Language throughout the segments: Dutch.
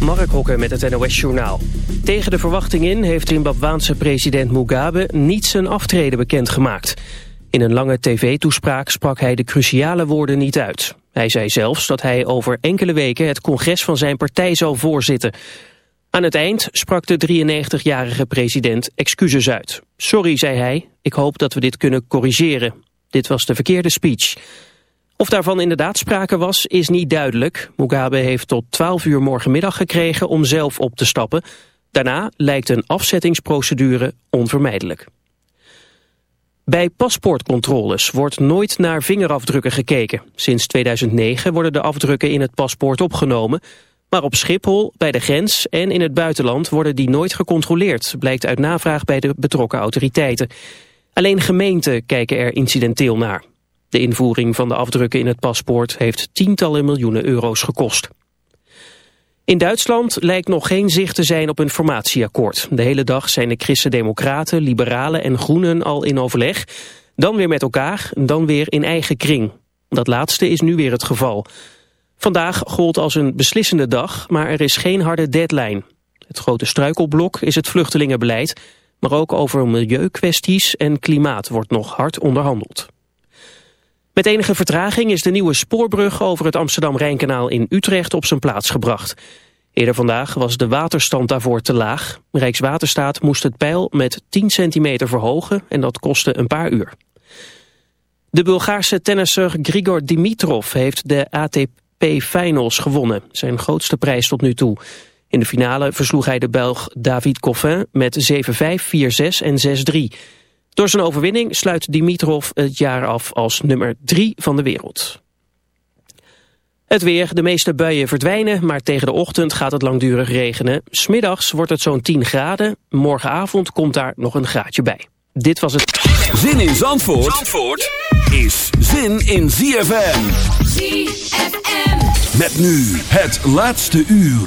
Mark Hokker met het NOS-journaal. Tegen de verwachting in heeft Zimbabwaanse president Mugabe niet zijn aftreden bekendgemaakt. In een lange tv-toespraak sprak hij de cruciale woorden niet uit. Hij zei zelfs dat hij over enkele weken het congres van zijn partij zou voorzitten. Aan het eind sprak de 93-jarige president excuses uit. Sorry, zei hij, ik hoop dat we dit kunnen corrigeren. Dit was de verkeerde speech. Of daarvan inderdaad sprake was, is niet duidelijk. Mugabe heeft tot 12 uur morgenmiddag gekregen om zelf op te stappen. Daarna lijkt een afzettingsprocedure onvermijdelijk. Bij paspoortcontroles wordt nooit naar vingerafdrukken gekeken. Sinds 2009 worden de afdrukken in het paspoort opgenomen. Maar op Schiphol, bij de grens en in het buitenland worden die nooit gecontroleerd, blijkt uit navraag bij de betrokken autoriteiten. Alleen gemeenten kijken er incidenteel naar. De invoering van de afdrukken in het paspoort heeft tientallen miljoenen euro's gekost. In Duitsland lijkt nog geen zicht te zijn op een formatieakkoord. De hele dag zijn de christen-democraten, liberalen en groenen al in overleg. Dan weer met elkaar, dan weer in eigen kring. Dat laatste is nu weer het geval. Vandaag gold als een beslissende dag, maar er is geen harde deadline. Het grote struikelblok is het vluchtelingenbeleid... maar ook over milieukwesties en klimaat wordt nog hard onderhandeld. Met enige vertraging is de nieuwe spoorbrug over het Amsterdam-Rijnkanaal in Utrecht op zijn plaats gebracht. Eerder vandaag was de waterstand daarvoor te laag. Rijkswaterstaat moest het peil met 10 centimeter verhogen en dat kostte een paar uur. De Bulgaarse tennisser Grigor Dimitrov heeft de ATP Finals gewonnen, zijn grootste prijs tot nu toe. In de finale versloeg hij de Belg David Coffin met 7-5, 4-6 en 6-3. Door zijn overwinning sluit Dimitrov het jaar af als nummer 3 van de wereld. Het weer, de meeste buien verdwijnen, maar tegen de ochtend gaat het langdurig regenen. Smiddags wordt het zo'n 10 graden, morgenavond komt daar nog een graadje bij. Dit was het... Zin in Zandvoort, Zandvoort is zin in ZFM. ZFM. Met nu het laatste uur.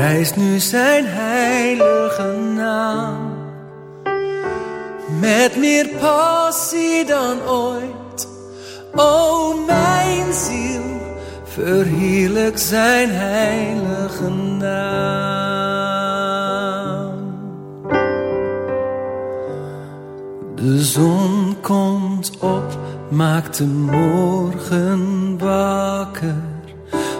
Prijs nu zijn heilige naam. Met meer passie dan ooit, o mijn ziel. Verheerlijk zijn heilige naam. De zon komt op Maak de morgen wakker.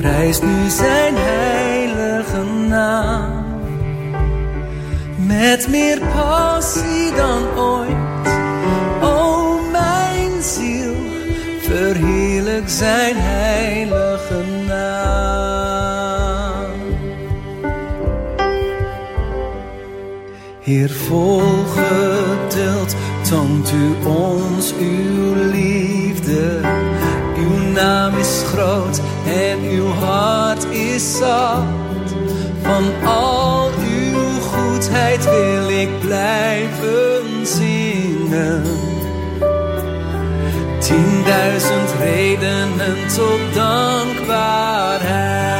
Prijs nu zijn heilige naam. Met meer passie dan ooit. O mijn ziel, verheerlijk zijn heilige naam. Heer, volgeduld toont u ons uw liefde. Uw naam hart is zacht. Van al uw goedheid wil ik blijven zingen. Tienduizend redenen tot dankbaarheid.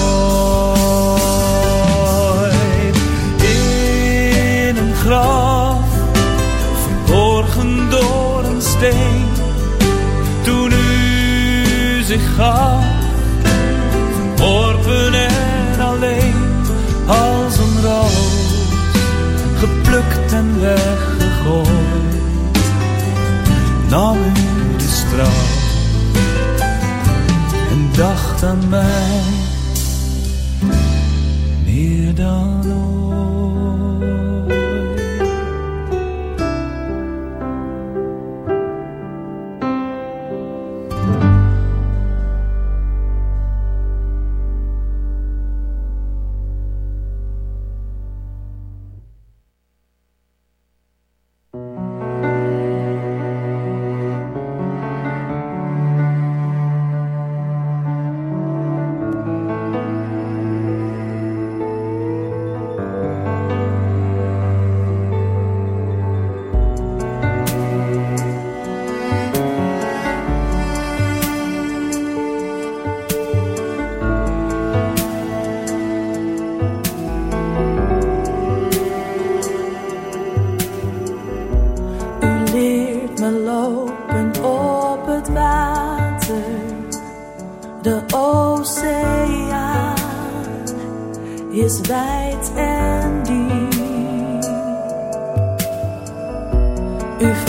steen. Toen u zich gaf, en alleen, als een roos, geplukt en weggegooid. Nam u de straf en dacht aan mij meer dan ooit.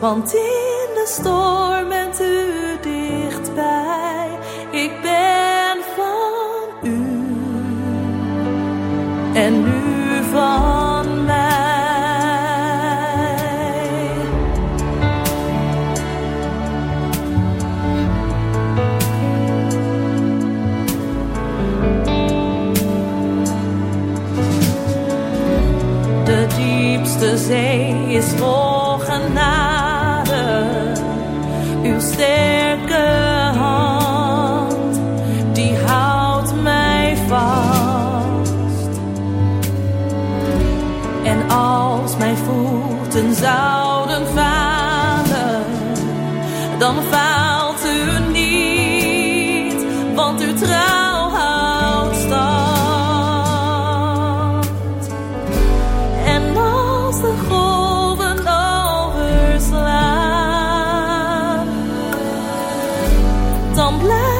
want in de storm tremblait